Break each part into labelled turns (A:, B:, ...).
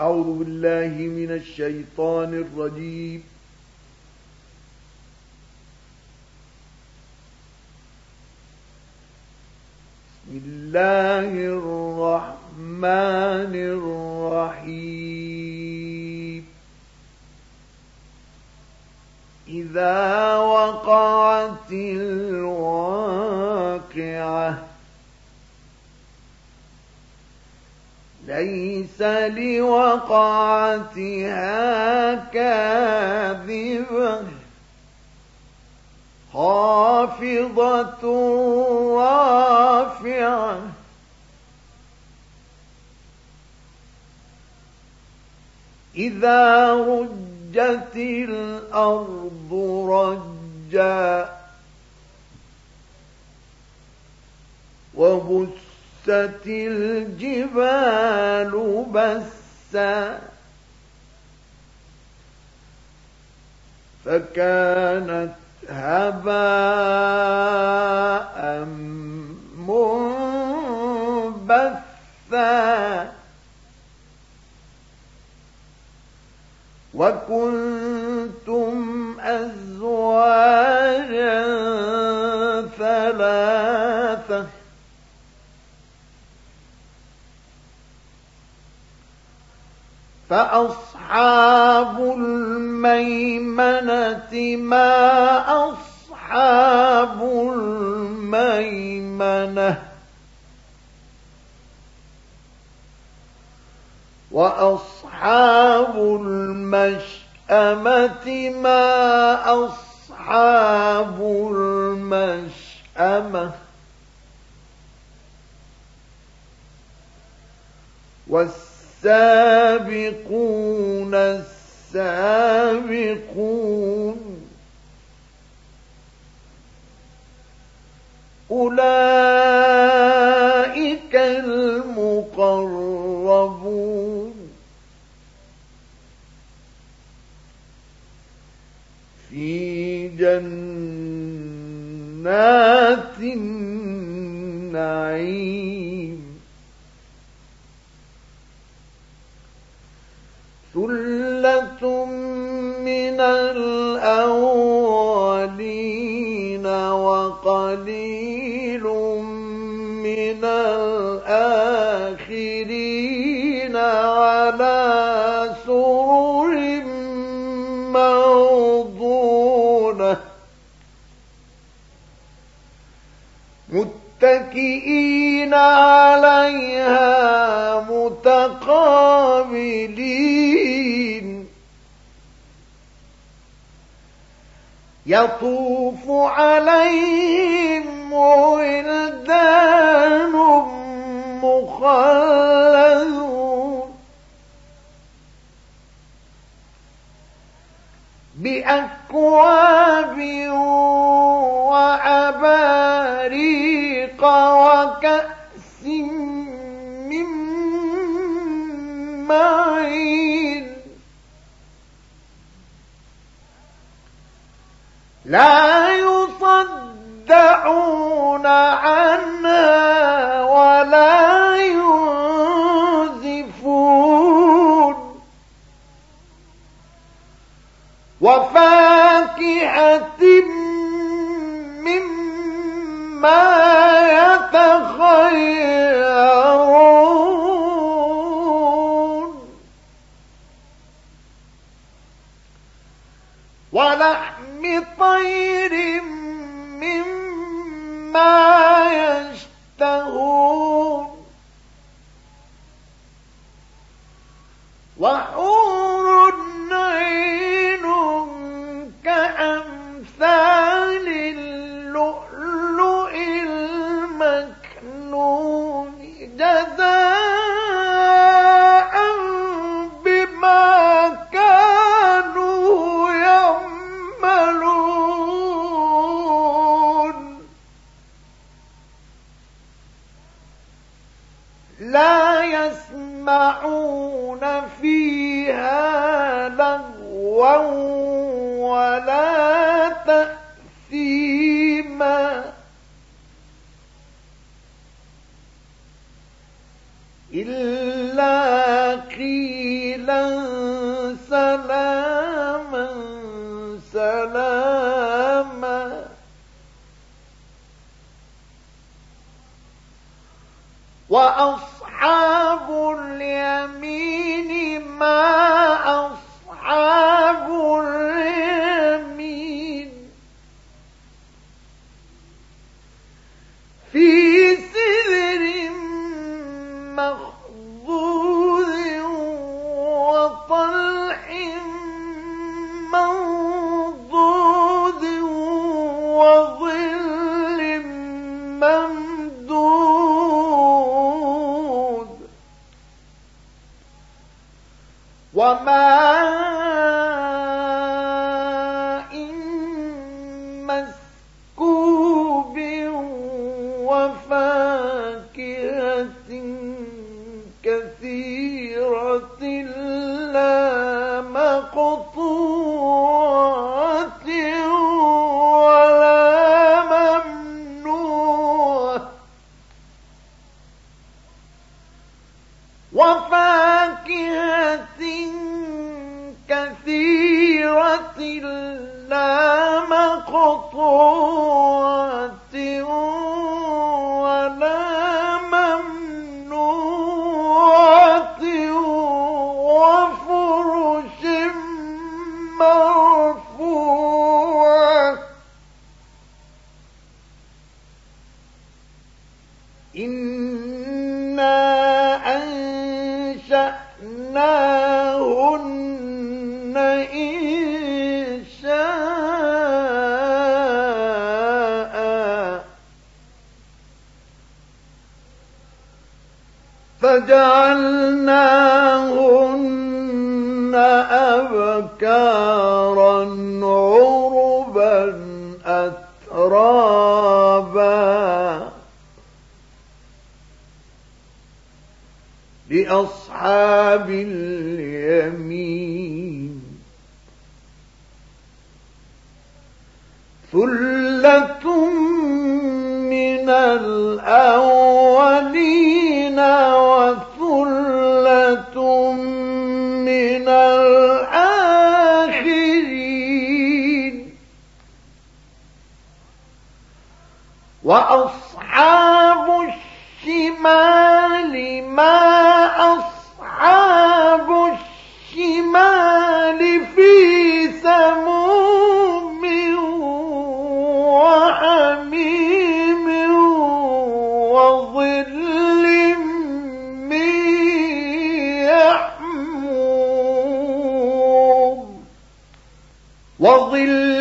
A: أعوذ بالله من الشيطان الرجيم. بسم الله الرحمن الرحيم. إذا وقعت الواقعة ليس لوقعتها كاذبة. خافضة رافعة. إذا رجت الأرض رجا وبس وبست الجبال بسا فكانت هباء منبثا وكنتم أزواجا فأصحاب الميمنة ما أصحاب الميمنة وأصحاب المشأمة ما أصحاب المشأمة والسلام السابقون السابقون أولئك المقربون في جنات النعيم ثلة من الأولين وقليل من الآخرين على سرر موضونة متكئين عليها يطوف عليهم ولدان وفاكهة مما يتخيرون. ولحم طير مما المكنون جزاء
B: وأصحابه وماء لا مقطوعة فجعلناهن أبكارا عربا أترابا. لأصحاب اليمين. ثلة من الأولين وأصحاب الشمال ما أصحاب الشمال في سموم وحميم وظل من يحموم وظل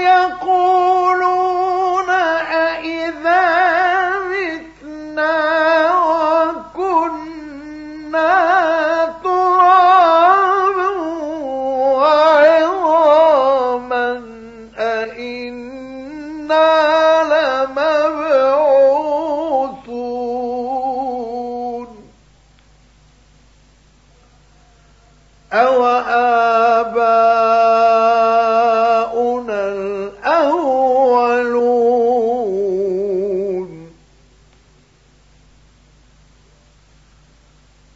B: وكانوا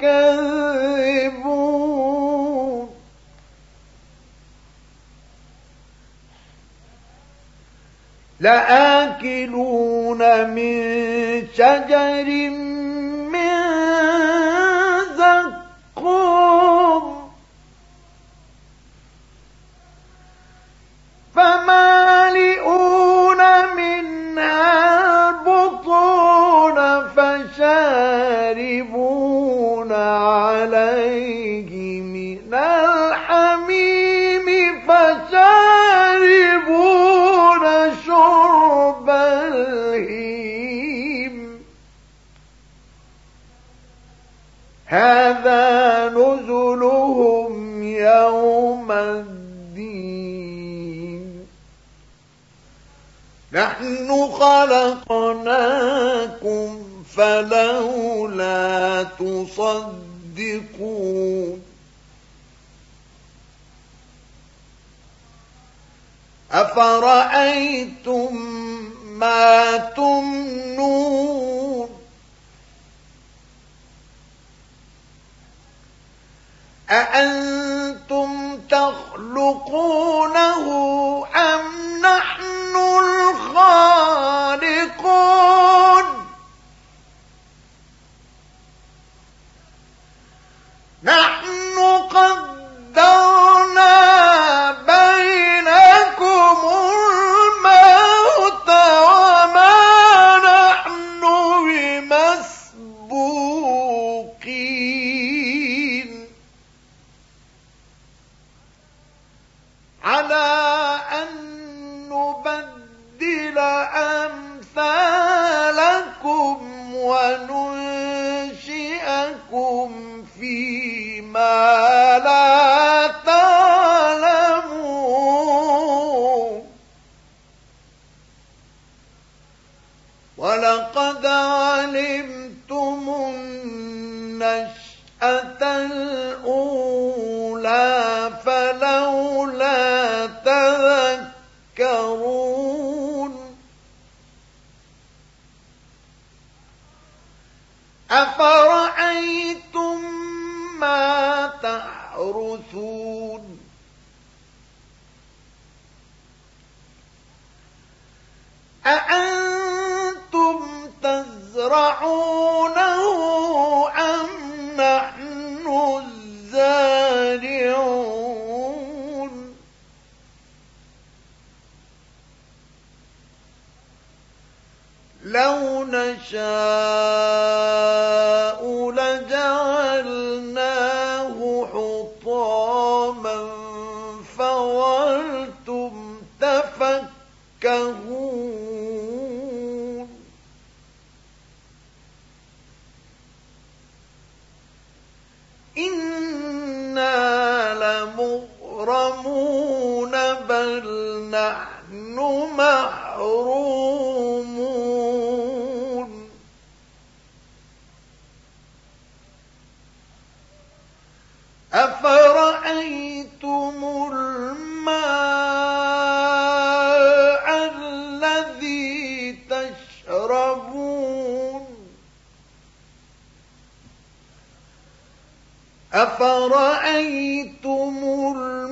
B: المكذبون. لآكلون من شجر من هذا نزلهم يوم الدين. نحن خلقناكم فلولا تصدقون. أفرأيتم ما تمنون؟ أأنتم تخلقونه يَعْرِفُونَ إنا لمغرمون بل نحن محرومون أفرأيتم أفرأيتم الرجل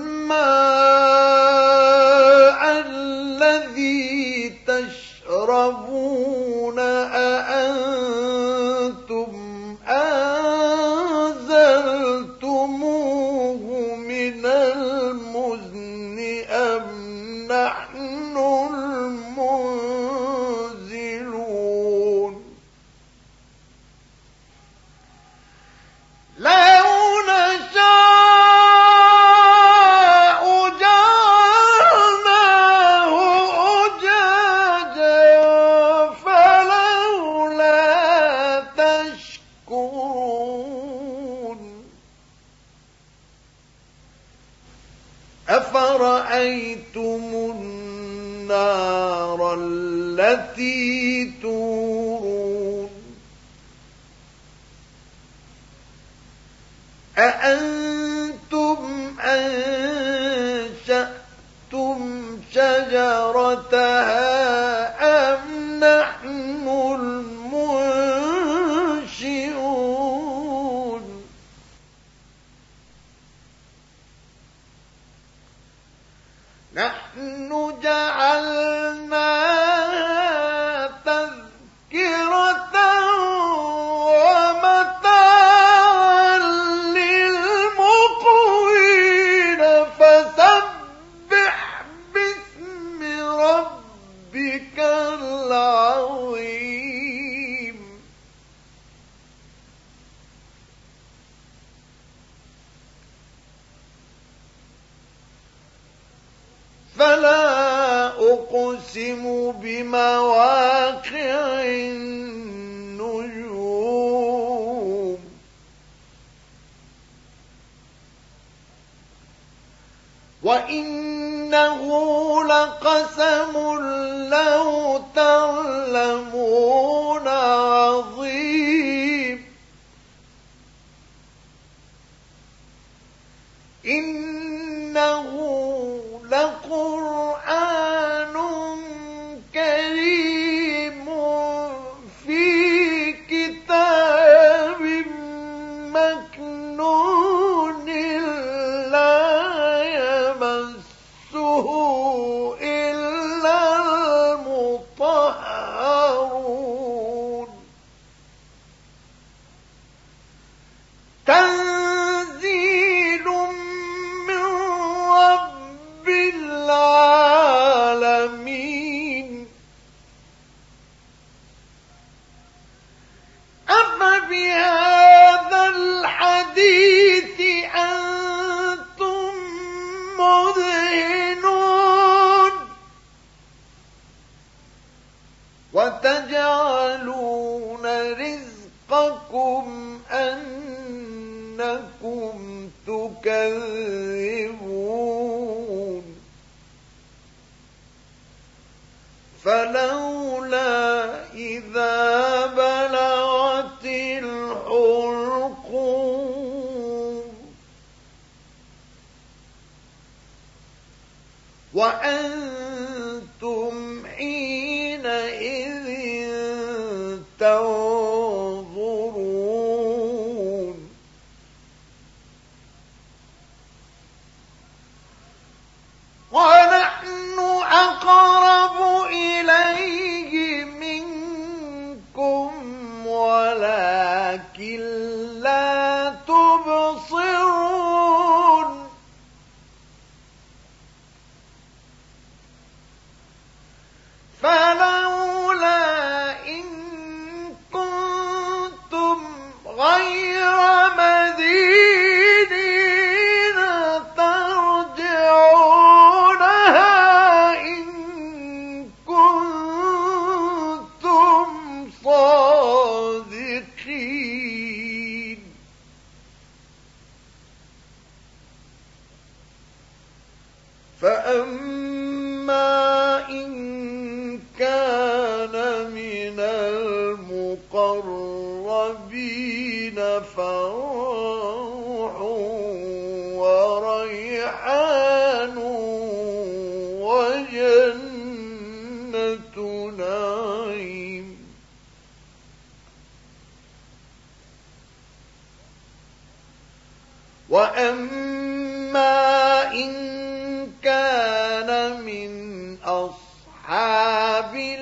B: أَرَأَيْتُمُ النَّارَ الَّتِي تُورُونَ أَأَنْتُمْ أَنْشَأْتُمْ شَجَرَتَهَا نحن جعلنا أقسم بمواقع النجوم. وإنه لقسم لو تعلمون. أنكم تكذبون. فلولا إذا بلغت الحلقوم وأنتم أقرب فأما إن كان من المقربين فروح وريحان وجنة نعيم وأما أصحاب